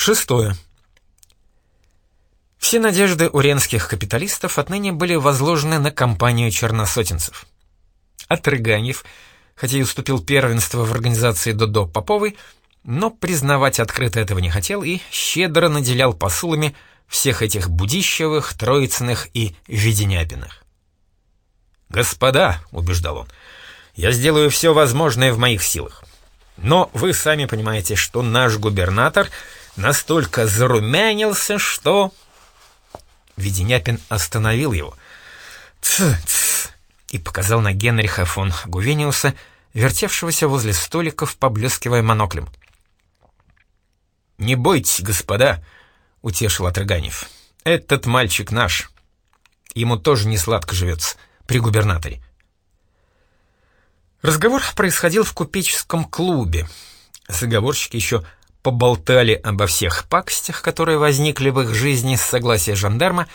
Шестое. Все надежды уренских капиталистов отныне были возложены на компанию черносотенцев. Отрыганьев, хотя и уступил первенство в организации Додо Поповой, но признавать открыто этого не хотел и щедро наделял посулами всех этих Будищевых, Троицыных и Веденяпиных. «Господа», — убеждал он, — «я сделаю все возможное в моих силах. Но вы сами понимаете, что наш губернатор настолько зарумянился, что...» Веденяпин остановил его. «Ц, ц!» и показал на Генриха фон Гувениуса, вертевшегося возле столиков, поблескивая моноклем. «Не бойтесь, господа», — утешил Отрыганев. «Этот мальчик наш. Ему тоже не сладко живется при губернаторе». Разговор происходил в купеческом клубе. Заговорщики еще поболтали обо всех пакостях, которые возникли в их жизни с согласия жандарма,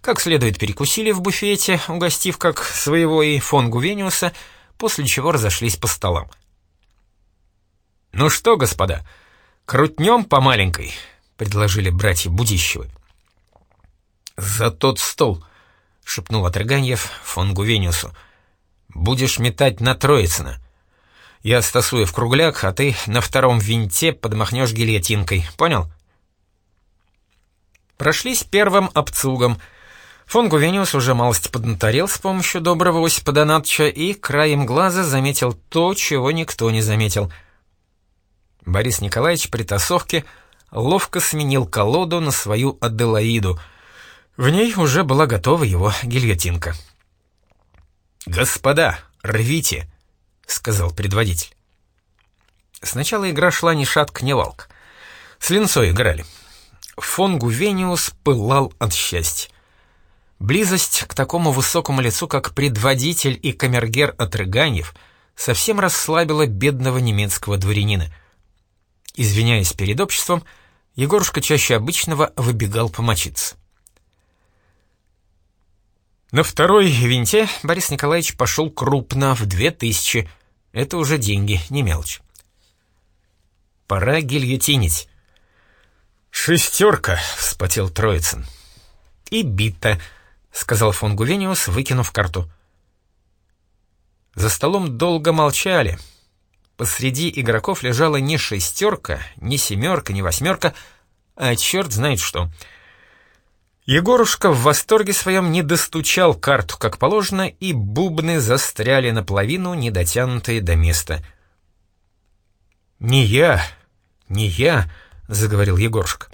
как следует перекусили в буфете, угостив как своего и фон Гувениуса, после чего разошлись по столам. «Ну что, господа, крутнем по маленькой», — предложили братья Будищевы. «За тот стол», — шепнул Отрыганьев фон Гувениусу. «Будешь метать на Троицына. Я стасую в кругляк, а ты на втором винте подмахнешь гильотинкой. Понял? Прошлись первым обцугом. Фон Гувениус уже малость поднаторел с помощью доброго Осипа Донатча и краем глаза заметил то, чего никто не заметил. Борис Николаевич при тасовке ловко сменил колоду на свою Аделаиду. В ней уже была готова его гильотинка. «Господа, рвите!» — сказал предводитель. Сначала игра шла ни шатка, ни валка. С линцой играли. Фон Гувениус пылал от счастья. Близость к такому высокому лицу, как предводитель и камергер Отрыганьев, совсем расслабила бедного немецкого дворянина. Извиняясь перед обществом, Егорушка чаще обычного выбегал помочиться. На второй винте Борис Николаевич пошел крупно, в две тысячи. Это уже деньги, не мелочь. Пора гильотинить. «Шестерка», — вспотел Троицын. «И бита», — сказал фон Гувениус, выкинув карту. За столом долго молчали. Посреди игроков лежала не шестерка, не семерка, не восьмерка, а черт знает что — Егорушка в восторге своем не достучал карту, как положено, и бубны застряли наполовину, недотянутые до места. «Не я, не я», — заговорил Егорушка.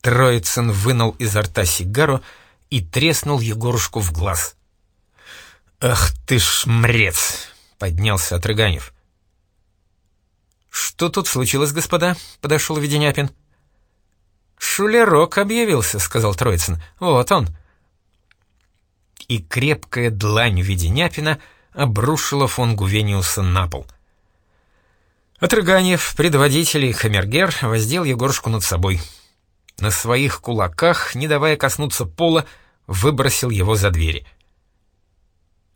Троицын вынул изо рта сигару и треснул Егорушку в глаз. «Ах ты ж мрец!» — поднялся Отрыганев. «Что тут случилось, господа?» — подошел Веденяпин. «Шулерок объявился», — сказал Троицын. «Вот он». И крепкая длань в виде Няпина обрушила фон Гувениуса на пол. Отрыганев, предводитель и хамергер, воздел Егорушку над собой. На своих кулаках, не давая коснуться пола, выбросил его за двери.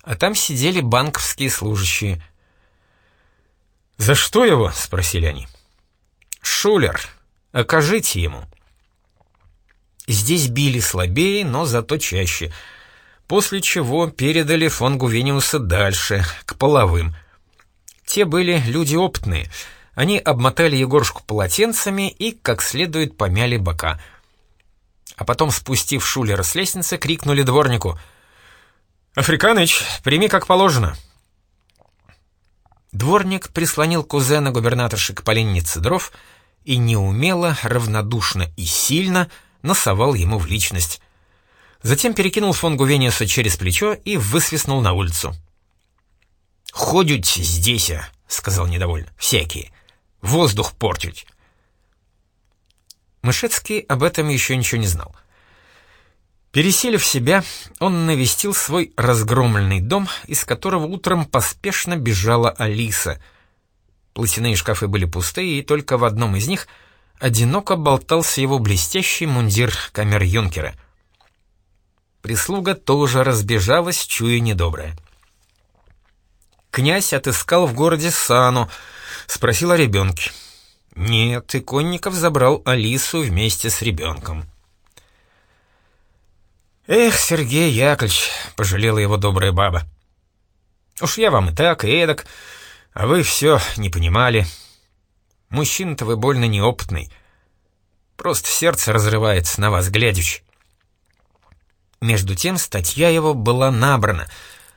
А там сидели банковские служащие. «За что его?» — спросили они. «Шулер, окажите ему». Здесь били слабее, но зато чаще. После чего передали фон Гувениуса дальше, к половым. Те были люди опытные. Они обмотали Егорушку полотенцами и как следует помяли бока. А потом, спустив Шулера с лестницы, крикнули дворнику «Африканыч, прими как положено!» Дворник прислонил кузена губернаторши к поленнице дров и неумело, равнодушно и сильно — насовал ему в личность. Затем перекинул фон Гувениуса через плечо и высвистнул на улицу. «Ходят здесь, а», — сказал недовольно, — «всякие. Воздух портить». Мышецкий об этом еще ничего не знал. Переселив себя, он навестил свой разгромленный дом, из которого утром поспешно бежала Алиса. Платяные шкафы были пустые, и только в одном из них — одиноко болтался его блестящий мундир камер-юнкера. Прислуга тоже разбежалась, чуя недоброе. Князь отыскал в городе Сану, спросил о ребенке. Нет, Иконников забрал Алису вместе с ребенком. «Эх, Сергей Яковлевич», — пожалела его добрая баба. «Уж я вам и так, и эдак, а вы все не понимали. Мужчина-то вы больно неопытный. Просто сердце разрывается на вас, глядячи». Между тем статья его была набрана,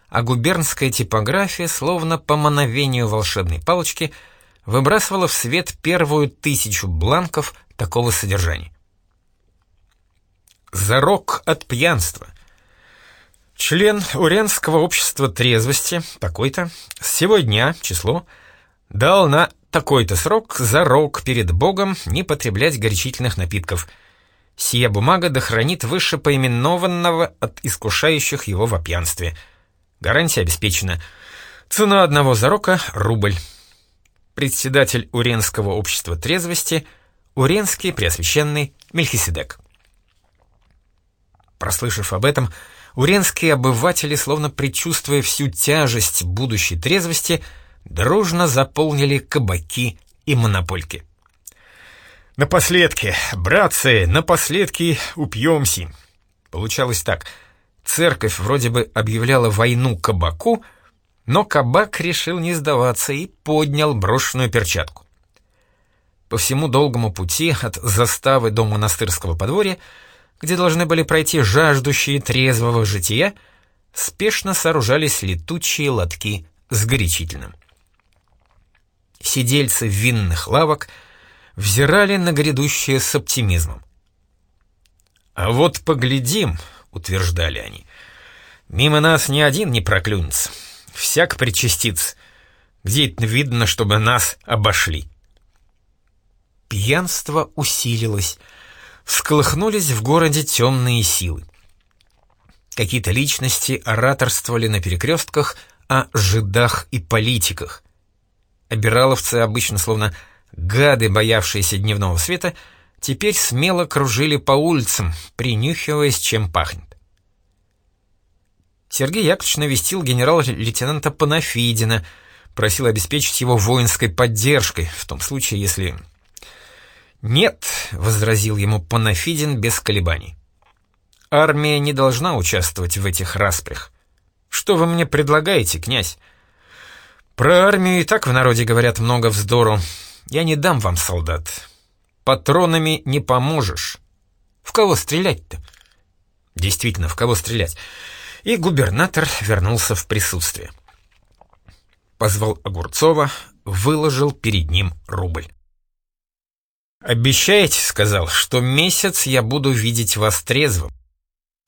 а губернская типография, словно по мановению волшебной палочки, выбрасывала в свет первую тысячу бланков такого содержания. Зарок от пьянства. Член Уренского общества трезвости, такой-то, с сего дня, число, дал на такой-то срок зарок перед Богом не потреблять горячительных напитков. Сия бумага дохранит выше поименованного от искушающих его во пьянстве. Гарантия обеспечена. Цена одного зарока — рубль. Председатель Уренского общества трезвости — Уренский Преосвященный Мельхиседек. Прослышав об этом, уренские обыватели, словно предчувствуя всю тяжесть будущей трезвости, дружно заполнили кабаки и монопольки. «Напоследки, братцы, напоследки упьемся!» Получалось так. Церковь вроде бы объявляла войну кабаку, но кабак решил не сдаваться и поднял брошенную перчатку. По всему долгому пути от заставы до монастырского подворья где должны были пройти жаждущие трезвого жития, спешно сооружались летучие лотки с горячительным. Сидельцы винных лавок взирали на грядущее с оптимизмом. «А вот поглядим», — утверждали они, — «мимо нас ни один не проклюнется, всяк причастится. Где это видно, чтобы нас обошли?» Пьянство усилилось — всколыхнулись в городе темные силы. Какие-то личности ораторствовали на перекрестках о жидах и политиках. Обираловцы, обычно словно гады, боявшиеся дневного света, теперь смело кружили по улицам, принюхиваясь, чем пахнет. Сергей Яковлевич навестил генерал-лейтенанта Панафидина, просил обеспечить его воинской поддержкой, в том случае, если «Нет», — возразил ему Панафидин без колебаний. «Армия не должна участвовать в этих распрях. Что вы мне предлагаете, князь? Про армию и так в народе говорят много вздору. Я не дам вам солдат. Патронами не поможешь. В кого стрелять-то?» Действительно, в кого стрелять? И губернатор вернулся в присутствие. Позвал Огурцова, выложил перед ним рубль. «Обещаете, — сказал, — что месяц я буду видеть вас трезвым.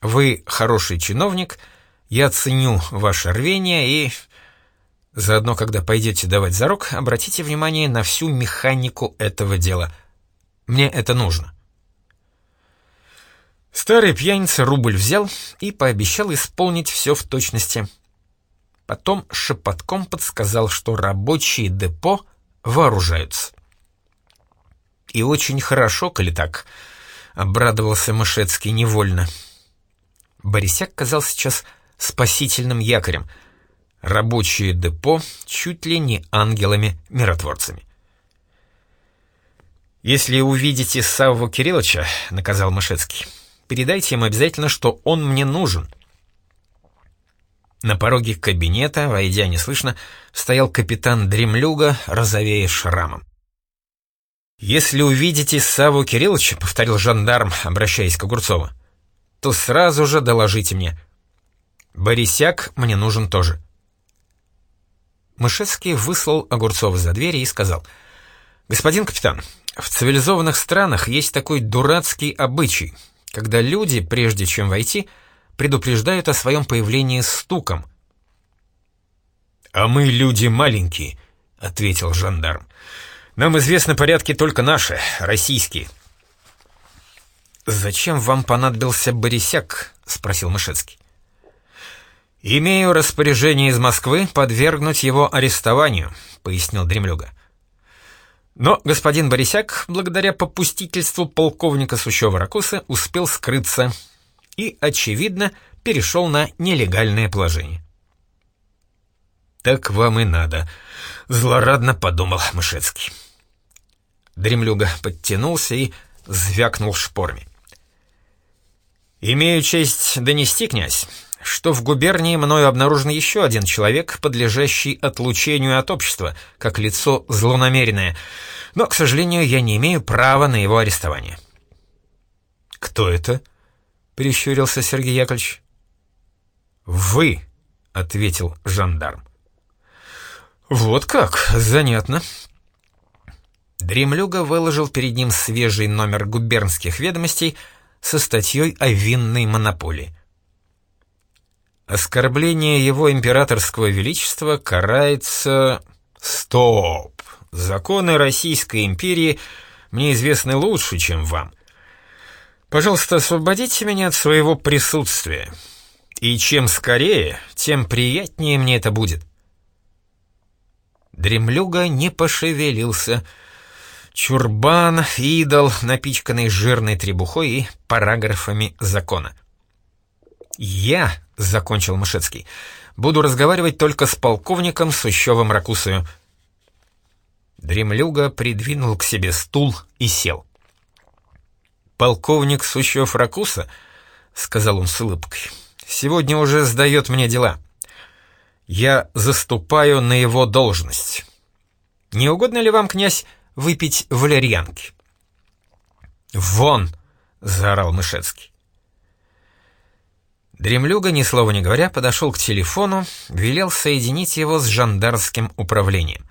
Вы хороший чиновник, я ценю ваше рвение и... Заодно, когда пойдете давать зарок, обратите внимание на всю механику этого дела. Мне это нужно». Старый пьяница рубль взял и пообещал исполнить все в точности. Потом шепотком подсказал, что рабочие депо вооружаются. «И очень хорошо, коли так», — обрадовался Мышецкий невольно. Борисяк казался сейчас спасительным якорем. Рабочее депо чуть ли не ангелами-миротворцами. «Если увидите Савву Кирилловича, — наказал Мышецкий, — передайте ему обязательно, что он мне нужен». На пороге кабинета, войдя неслышно, стоял капитан Дремлюга, розовея шрамом. «Если увидите Саву Кирилловича», — повторил жандарм, обращаясь к Огурцову, — «то сразу же доложите мне. Борисяк мне нужен тоже». Мышецкий выслал Огурцова за дверь и сказал, «Господин капитан, в цивилизованных странах есть такой дурацкий обычай, когда люди, прежде чем войти, предупреждают о своем появлении стуком». «А мы люди маленькие», — ответил жандарм. Нам известны порядки только наши, российские». «Зачем вам понадобился Борисяк?» — спросил Мышецкий. «Имею распоряжение из Москвы подвергнуть его арестованию», — пояснил Дремлюга. Но господин Борисяк, благодаря попустительству полковника Сущева-Ракуса, успел скрыться и, очевидно, перешел на нелегальное положение. «Так вам и надо», — злорадно подумал Мышецкий. Дремлюга подтянулся и звякнул шпорами. «Имею честь донести, князь, что в губернии мною обнаружен еще один человек, подлежащий отлучению от общества, как лицо злонамеренное, но, к сожалению, я не имею права на его арестование». «Кто это?» — прищурился Сергей Яковлевич. «Вы», — ответил жандарм. «Вот как, занятно». Дремлюга выложил перед ним свежий номер губернских ведомостей со статьей о винной монополии. Оскорбление его императорского величества карается... Стоп! Законы Российской империи мне известны лучше, чем вам. Пожалуйста, освободите меня от своего присутствия. И чем скорее, тем приятнее мне это будет. Дремлюга не пошевелился. Чурбан, идол, напичканный жирной требухой и параграфами закона. «Я», — закончил Мышецкий, — «буду разговаривать только с полковником Сущевым Ракусою». Дремлюга придвинул к себе стул и сел. «Полковник Сущев Ракуса», — сказал он с улыбкой, — «сегодня уже сдает мне дела». Я заступаю на его должность. Не угодно ли вам, князь, выпить валерьянки?» «Вон!» — заорал Мышецкий. Дремлюга, ни слова не говоря, подошел к телефону, велел соединить его с жандарским управлением.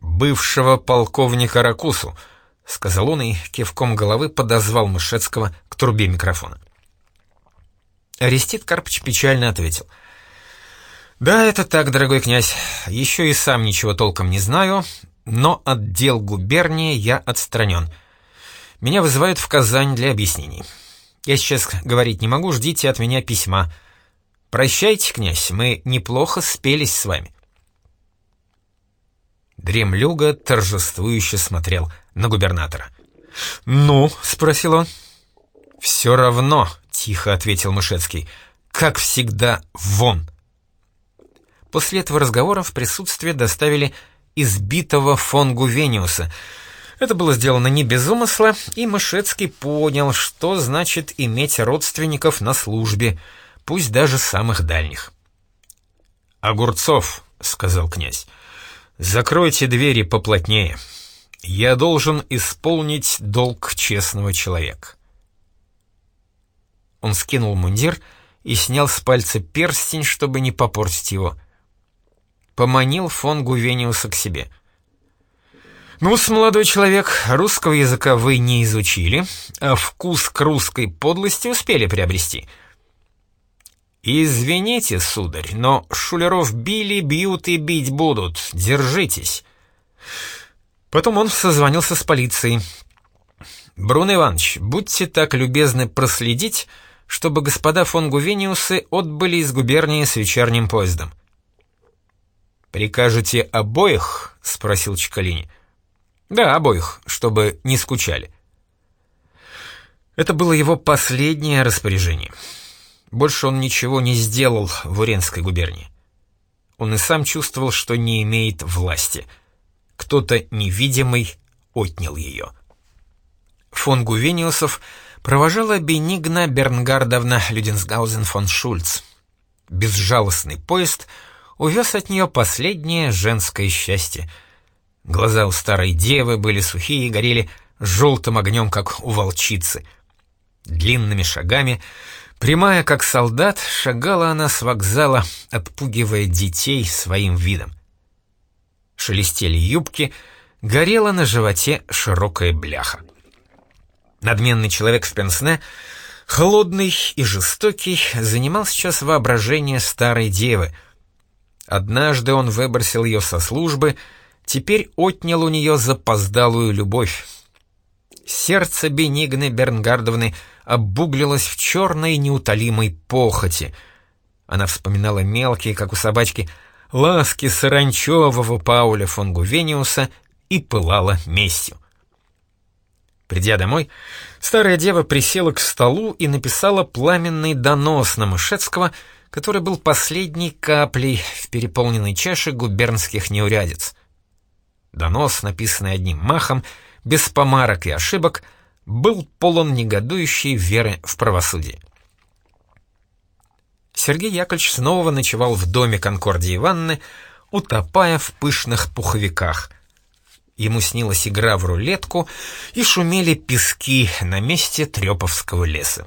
«Бывшего полковника Ракусу», — сказал он и кивком головы подозвал Мышецкого к трубе микрофона. Арестит Карпыч печально ответил — «Да, это так, дорогой князь. Еще и сам ничего толком не знаю, но от дел губернии я отстранен. Меня вызывают в Казань для объяснений. Я сейчас говорить не могу, ждите от меня письма. Прощайте, князь, мы неплохо спелись с вами». Дремлюга торжествующе смотрел на губернатора. «Ну?» — спросил он. «Все равно», — тихо ответил Мышецкий, — «как всегда, вон». После этого разговора в присутствие доставили избитого фон Гувениуса. Это было сделано не без умысла, и Мышецкий понял, что значит иметь родственников на службе, пусть даже самых дальних. «Огурцов», — сказал князь, — «закройте двери поплотнее. Я должен исполнить долг честного человека». Он скинул мундир и снял с пальца перстень, чтобы не попортить его поманил фон Гувениуса к себе. «Ну-с, молодой человек, русского языка вы не изучили, а вкус к русской подлости успели приобрести». «Извините, сударь, но шулеров били, бьют и бить будут. Держитесь». Потом он созвонился с полицией. «Брун Иванович, будьте так любезны проследить, чтобы господа фон Гувениусы отбыли из губернии с вечерним поездом. «Прикажете обоих?» — спросил Чекалини. «Да, обоих, чтобы не скучали». Это было его последнее распоряжение. Больше он ничего не сделал в Уренской губернии. Он и сам чувствовал, что не имеет власти. Кто-то невидимый отнял ее. Фон Гувениусов провожала Бенигна Бернгардовна Люденсгаузен фон Шульц. Безжалостный поезд — увез от нее последнее женское счастье. Глаза у старой девы были сухие и горели желтым огнем, как у волчицы. Длинными шагами, прямая как солдат, шагала она с вокзала, отпугивая детей своим видом. Шелестели юбки, горела на животе широкая бляха. Надменный человек в пенсне, холодный и жестокий, занимал сейчас воображение старой девы — Однажды он выбросил ее со службы, теперь отнял у нее запоздалую любовь. Сердце Бенигны Бернгардовны обуглилось в черной неутолимой похоти. Она вспоминала мелкие, как у собачки, ласки саранчевого Пауля фон Гувениуса и пылала местью. Придя домой, старая дева присела к столу и написала пламенный донос на Мышецкого — который был последней каплей в переполненной чаше губернских неурядиц. Донос, написанный одним махом, без помарок и ошибок, был полон негодующей веры в правосудие. Сергей Яковлевич снова ночевал в доме Конкордии Ивановны, утопая в пышных пуховиках. Ему снилась игра в рулетку, и шумели пески на месте Трёповского леса.